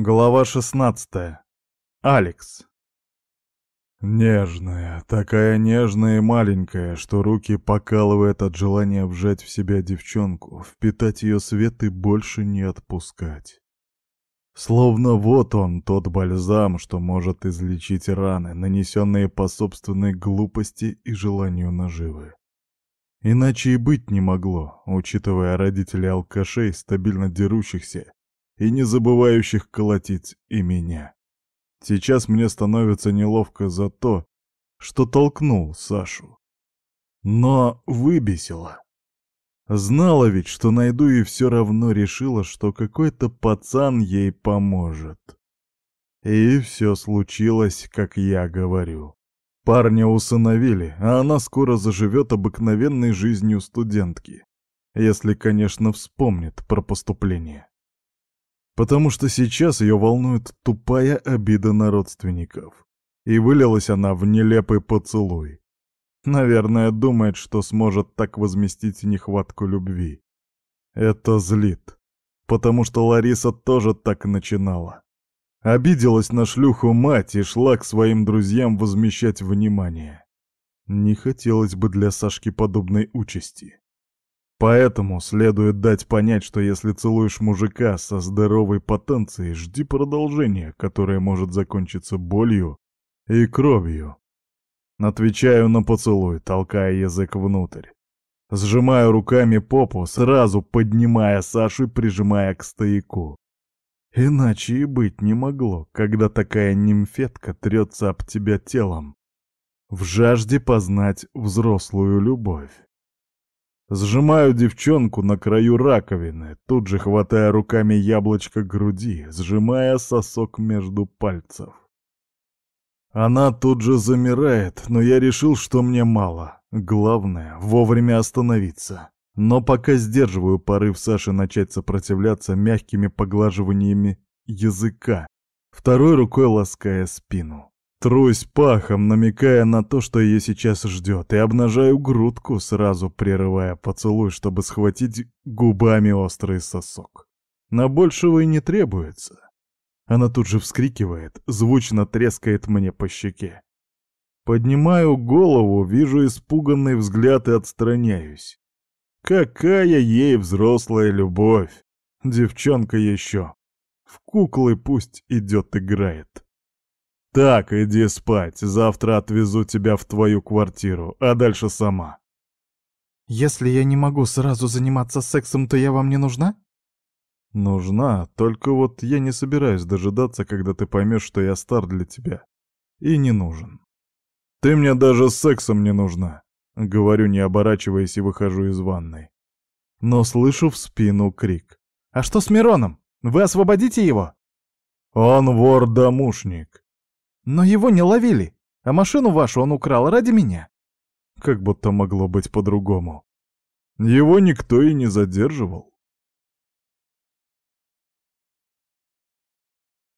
Глава 16. Алекс. Нежная, такая нежная и маленькая, что руки покалывает от желания вжать в себя девчонку, впитать ее свет и больше не отпускать. Словно вот он, тот бальзам, что может излечить раны, нанесенные по собственной глупости и желанию наживы. Иначе и быть не могло, учитывая родителей алкашей, стабильно дерущихся, и не забывающих колотить и меня. Сейчас мне становится неловко за то, что толкнул Сашу. Но выбесило. Знала ведь, что найду, и все равно решила, что какой-то пацан ей поможет. И все случилось, как я говорю. Парня усыновили, а она скоро заживет обыкновенной жизнью студентки. Если, конечно, вспомнит про поступление потому что сейчас ее волнует тупая обида на родственников. И вылилась она в нелепый поцелуй. Наверное, думает, что сможет так возместить нехватку любви. Это злит, потому что Лариса тоже так начинала. Обиделась на шлюху мать и шла к своим друзьям возмещать внимание. Не хотелось бы для Сашки подобной участи. Поэтому следует дать понять, что если целуешь мужика со здоровой потенцией, жди продолжения, которое может закончиться болью и кровью. Отвечаю на поцелуй, толкая язык внутрь. Сжимаю руками попу, сразу поднимая Сашу и прижимая к стояку. Иначе и быть не могло, когда такая нимфетка трется об тебя телом. В жажде познать взрослую любовь. Сжимаю девчонку на краю раковины, тут же хватая руками яблочко груди, сжимая сосок между пальцев. Она тут же замирает, но я решил, что мне мало. Главное — вовремя остановиться. Но пока сдерживаю порыв Саши начать сопротивляться мягкими поглаживаниями языка, второй рукой лаская спину. Трусь пахом, намекая на то, что ее сейчас ждет, и обнажаю грудку, сразу прерывая поцелуй, чтобы схватить губами острый сосок. На большего и не требуется. Она тут же вскрикивает, звучно трескает мне по щеке. Поднимаю голову, вижу испуганный взгляд и отстраняюсь. Какая ей взрослая любовь! Девчонка еще. В куклы пусть идет играет. «Так, иди спать. Завтра отвезу тебя в твою квартиру, а дальше сама». «Если я не могу сразу заниматься сексом, то я вам не нужна?» «Нужна, только вот я не собираюсь дожидаться, когда ты поймешь, что я стар для тебя. И не нужен. Ты мне даже сексом не нужна», — говорю, не оборачиваясь, и выхожу из ванной. Но слышу в спину крик. «А что с Мироном? Вы освободите его?» «Он вор-домушник. Но его не ловили, а машину вашу он украл ради меня. Как будто могло быть по-другому. Его никто и не задерживал.